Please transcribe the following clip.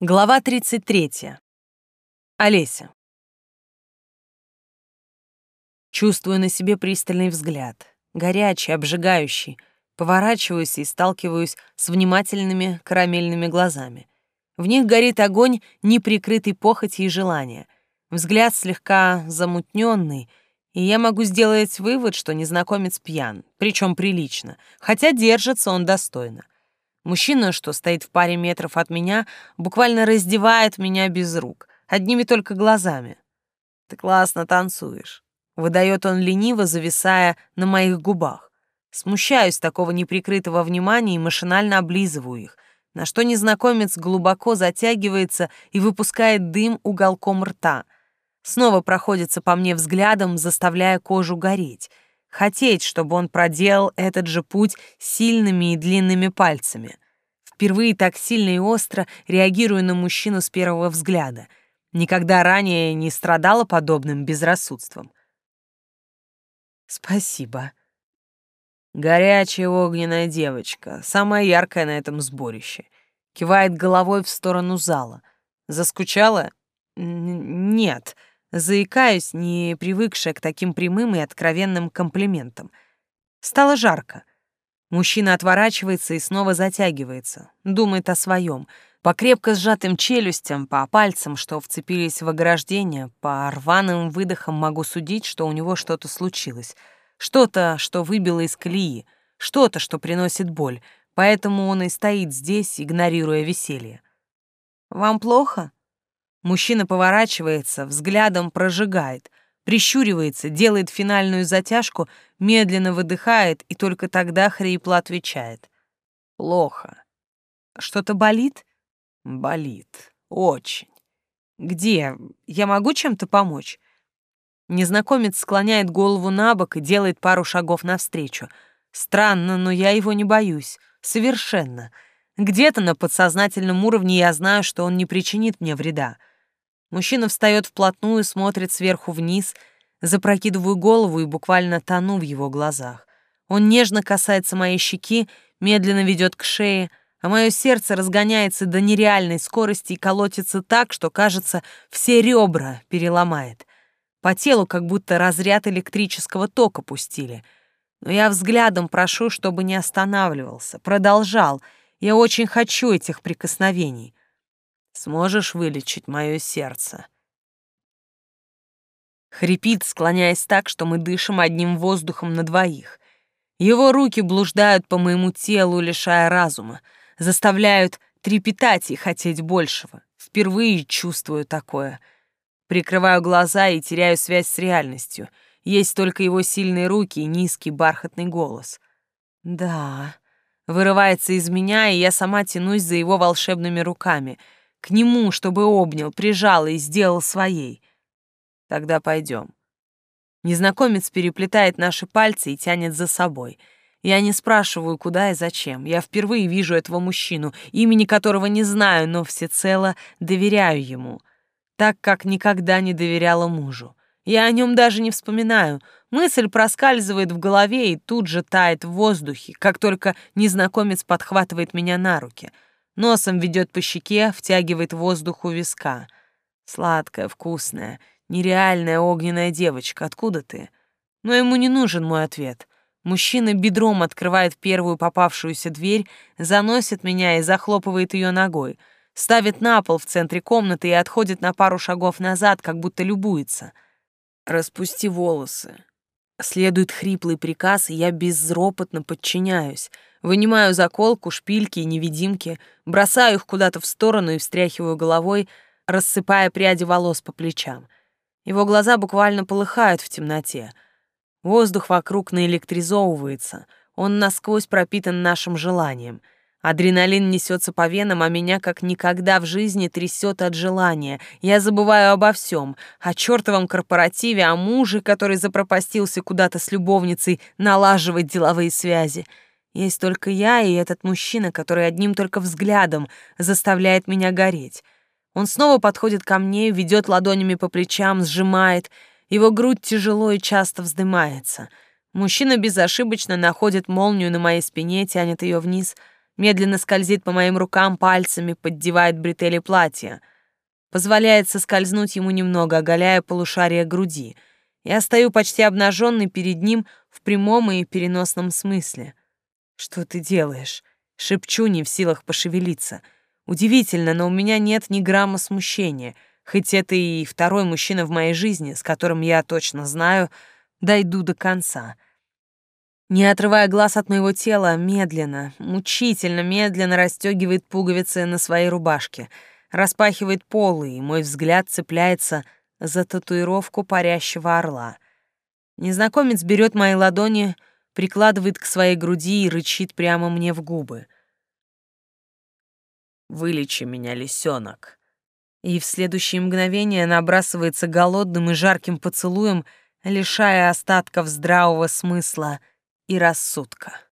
Глава 33. Олеся. Чувствую на себе пристальный взгляд, горячий, обжигающий. Поворачиваюсь и сталкиваюсь с внимательными карамельными глазами. В них горит огонь неприкрытой похоти и желания. Взгляд слегка замутненный, и я могу сделать вывод, что незнакомец пьян, причем прилично, хотя держится он достойно. Мужчина, что стоит в паре метров от меня, буквально раздевает меня без рук, одними только глазами. «Ты классно танцуешь», — выдает он лениво, зависая на моих губах. Смущаюсь такого неприкрытого внимания и машинально облизываю их, на что незнакомец глубоко затягивается и выпускает дым уголком рта. Снова проходится по мне взглядом, заставляя кожу гореть — хотеть, чтобы он проделал этот же путь сильными и длинными пальцами. Впервые так сильно и остро реагирую на мужчину с первого взгляда. Никогда ранее не страдала подобным безрассудством. Спасибо. Горячая огненная девочка, самая яркая на этом сборище. Кивает головой в сторону зала. Заскучала? Н нет. Заикаюсь, не привыкшая к таким прямым и откровенным комплиментам. Стало жарко. Мужчина отворачивается и снова затягивается, думает о своем. По крепко сжатым челюстям, по пальцам, что вцепились в ограждение, по рваным выдохам могу судить, что у него что-то случилось. Что-то, что выбило из колеи, что-то, что приносит боль, поэтому он и стоит здесь, игнорируя веселье. «Вам плохо?» Мужчина поворачивается, взглядом прожигает, прищуривается, делает финальную затяжку, медленно выдыхает и только тогда хрипло отвечает. «Плохо. Что-то болит?» «Болит. Очень. Где? Я могу чем-то помочь?» Незнакомец склоняет голову на бок и делает пару шагов навстречу. Странно, но я его не боюсь. Совершенно. Где-то на подсознательном уровне я знаю, что он не причинит мне вреда. Мужчина встает вплотную, смотрит сверху вниз, запрокидываю голову и буквально тону в его глазах. Он нежно касается моей щеки, медленно ведет к шее, а мое сердце разгоняется до нереальной скорости и колотится так, что, кажется, все ребра переломает. По телу как будто разряд электрического тока пустили. Но я взглядом прошу, чтобы не останавливался, продолжал. Я очень хочу этих прикосновений. Сможешь вылечить мое сердце?» Хрипит, склоняясь так, что мы дышим одним воздухом на двоих. Его руки блуждают по моему телу, лишая разума, заставляют трепетать и хотеть большего. Впервые чувствую такое. Прикрываю глаза и теряю связь с реальностью. Есть только его сильные руки и низкий бархатный голос. «Да...» Вырывается из меня, и я сама тянусь за его волшебными руками — к нему, чтобы обнял, прижал и сделал своей. Тогда пойдем. Незнакомец переплетает наши пальцы и тянет за собой. Я не спрашиваю, куда и зачем. Я впервые вижу этого мужчину, имени которого не знаю, но всецело доверяю ему, так как никогда не доверяла мужу. Я о нем даже не вспоминаю. Мысль проскальзывает в голове и тут же тает в воздухе, как только незнакомец подхватывает меня на руки — Носом ведет по щеке, втягивает воздух у виска. Сладкая, вкусная, нереальная огненная девочка, откуда ты? Но ему не нужен мой ответ. Мужчина бедром открывает первую попавшуюся дверь, заносит меня и захлопывает ее ногой, ставит на пол в центре комнаты и отходит на пару шагов назад, как будто любуется. «Распусти волосы». Следует хриплый приказ, и я безропотно подчиняюсь — Вынимаю заколку, шпильки и невидимки, бросаю их куда-то в сторону и встряхиваю головой, рассыпая пряди волос по плечам. Его глаза буквально полыхают в темноте. Воздух вокруг наэлектризовывается, он насквозь пропитан нашим желанием. Адреналин несется по венам, а меня как никогда в жизни трясет от желания. Я забываю обо всем, о чертовом корпоративе, о муже, который запропастился куда-то с любовницей налаживать деловые связи — есть только я и этот мужчина, который одним только взглядом заставляет меня гореть. Он снова подходит ко мне, ведет ладонями по плечам, сжимает. Его грудь тяжело и часто вздымается. Мужчина безошибочно находит молнию на моей спине, тянет ее вниз. Медленно скользит по моим рукам пальцами, поддевает бретели платья. Позволяет соскользнуть ему немного, оголяя полушарие груди. Я стою почти обнаженный перед ним в прямом и переносном смысле. «Что ты делаешь?» Шепчу, не в силах пошевелиться. Удивительно, но у меня нет ни грамма смущения, хоть это и второй мужчина в моей жизни, с которым я точно знаю, дойду до конца. Не отрывая глаз от моего тела, медленно, мучительно медленно расстегивает пуговицы на своей рубашке, распахивает полы, и мой взгляд цепляется за татуировку парящего орла. Незнакомец берет мои ладони, прикладывает к своей груди и рычит прямо мне в губы. «Вылечи меня, лисенок!» И в следующее мгновение набрасывается голодным и жарким поцелуем, лишая остатков здравого смысла и рассудка.